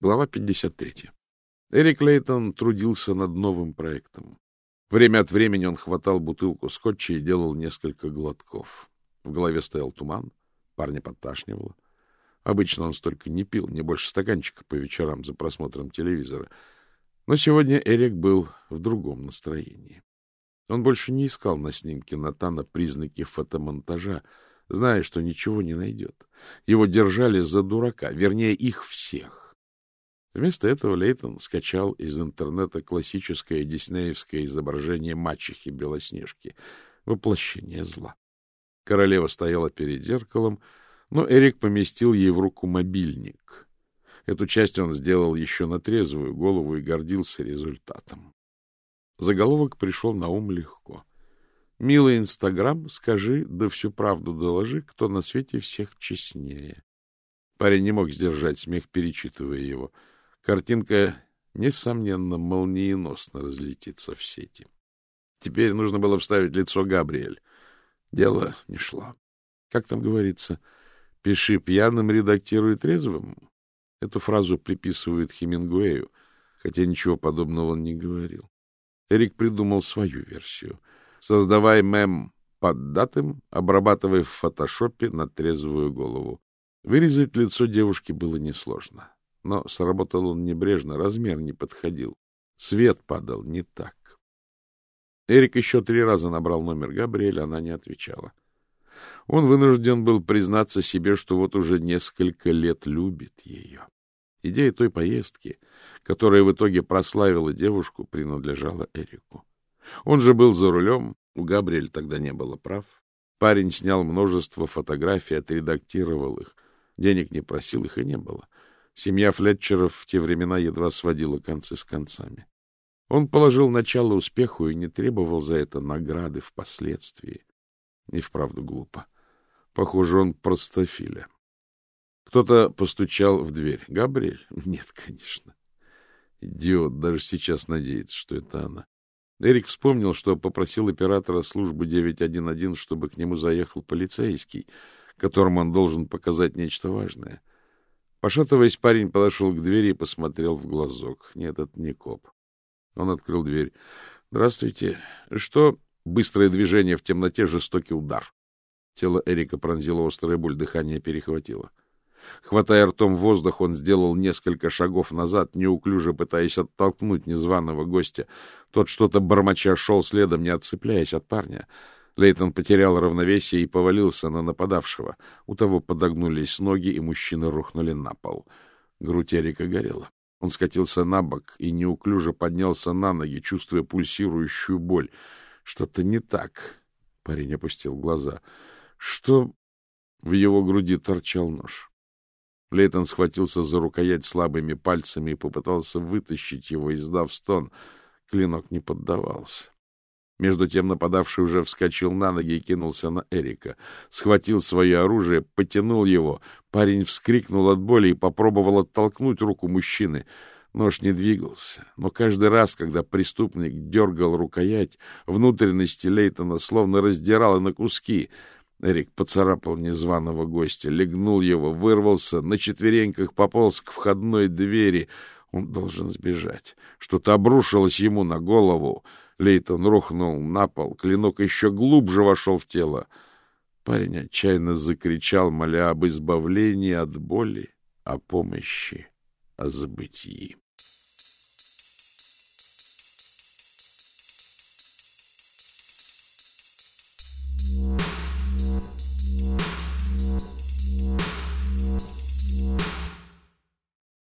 Глава 53. Эрик Лейтон трудился над новым проектом. Время от времени он хватал бутылку скотча и делал несколько глотков. В голове стоял туман, парня подташнивало. Обычно он столько не пил, не больше стаканчика по вечерам за просмотром телевизора. Но сегодня Эрик был в другом настроении. Он больше не искал на снимке Натана признаки фотомонтажа, зная, что ничего не найдет. Его держали за дурака, вернее, их всех. Вместо этого Лейтон скачал из интернета классическое диснеевское изображение мачехи Белоснежки, воплощение зла. Королева стояла перед зеркалом, но Эрик поместил ей в руку мобильник. Эту часть он сделал еще на трезвую голову и гордился результатом. Заголовок пришел на ум легко. Милый Инстаграм, скажи, да всю правду доложи, кто на свете всех честнее. Парень не мог сдержать смех, перечитывая его. Картинка, несомненно, молниеносно разлетится в сети. Теперь нужно было вставить лицо Габриэль. Дело не шло. Как там говорится, пиши пьяным, редактируй трезвым. Эту фразу приписывают Хемингуэю, хотя ничего подобного он не говорил. Эрик придумал свою версию — Создавай мем поддатым, обрабатывая в фотошопе на трезвую голову. Вырезать лицо девушки было несложно. Но сработал он небрежно, размер не подходил. Свет падал не так. Эрик еще три раза набрал номер Габриэля, она не отвечала. Он вынужден был признаться себе, что вот уже несколько лет любит ее. Идея той поездки, которая в итоге прославила девушку, принадлежала Эрику. Он же был за рулем, у Габриэль тогда не было прав. Парень снял множество фотографий, отредактировал их. Денег не просил, их и не было. Семья Флетчеров в те времена едва сводила концы с концами. Он положил начало успеху и не требовал за это награды впоследствии. И вправду глупо. Похоже, он простофиля. Кто-то постучал в дверь. Габриэль? Нет, конечно. Идиот даже сейчас надеется, что это она. Эрик вспомнил, что попросил оператора службы 911, чтобы к нему заехал полицейский, которому он должен показать нечто важное. Пошатываясь, парень подошел к двери и посмотрел в глазок. Нет, это не коп. Он открыл дверь. — Здравствуйте. Что? Быстрое движение в темноте, жестокий удар. Тело Эрика пронзило острая боль, дыхание перехватило. — Хватая ртом воздух, он сделал несколько шагов назад, неуклюже пытаясь оттолкнуть незваного гостя. Тот что-то бормоча шел следом, не отцепляясь от парня. Лейтон потерял равновесие и повалился на нападавшего. У того подогнулись ноги, и мужчины рухнули на пол. Грудь Эрика горела. Он скатился на бок и неуклюже поднялся на ноги, чувствуя пульсирующую боль. Что-то не так. Парень опустил глаза. Что... В его груди торчал нож. Лейтон схватился за рукоять слабыми пальцами и попытался вытащить его, издав стон. Клинок не поддавался. Между тем нападавший уже вскочил на ноги и кинулся на Эрика. Схватил свое оружие, потянул его. Парень вскрикнул от боли и попробовал оттолкнуть руку мужчины. Нож не двигался, но каждый раз, когда преступник дергал рукоять, внутренности Лейтона словно раздирало на куски — Эрик поцарапал незваного гостя, легнул его, вырвался, на четвереньках пополз к входной двери. Он должен сбежать. Что-то обрушилось ему на голову. Лейтон рухнул на пол, клинок еще глубже вошел в тело. Парень отчаянно закричал, моля об избавлении от боли, о помощи, о забытии.